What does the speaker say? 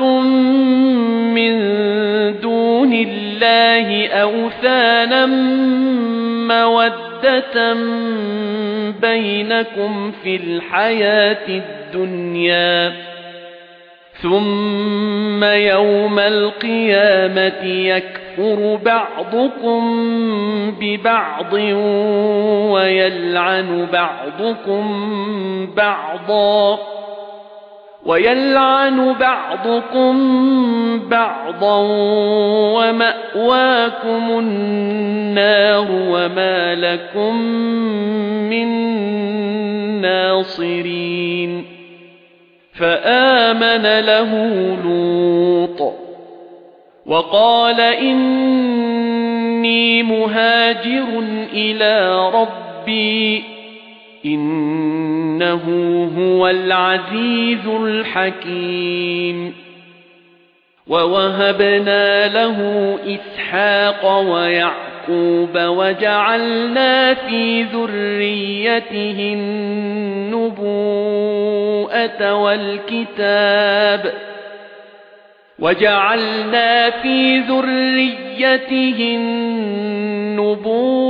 اتَّخَذْتُم مِّن دُونِ اللَّهِ أَوْثَانًا مَّوَدَّةً بَيْنَكُمْ فِي الْحَيَاةِ الدُّنْيَا. ثُمَّ يَوْمَ الْقِيَامَةِ يَكْفُرُ بَعْضُكُم بِبَعْضٍ وَيَلْعَنُ بَعْضُكُم بَعْضًا. وَيَلْعَنُ بَعْضُكُمْ بَعْضًا وَمَأْوَاكُمُ النَّارُ وَمَا لَكُمْ مِنْ نَاصِرِينَ فَآمَنَ لَهُ لُوطٌ وَقَالَ إِنِّي مُهَاجِرٌ إِلَى رَبِّي إِنَّهُ هُوَ الْعَزِيزُ الْحَكِيمُ. وَوَهَبْنَا لَهُ إِسْحَاقَ وَيَعْقُوبَ وَجَعَلْنَا فِي ذُرِّيَّتِهِ النُّبُوَّةَ وَالْكِتَابَ. وَجَعَلْنَا فِي ذُرِّيَّتِهِ النُّبُوَّةَ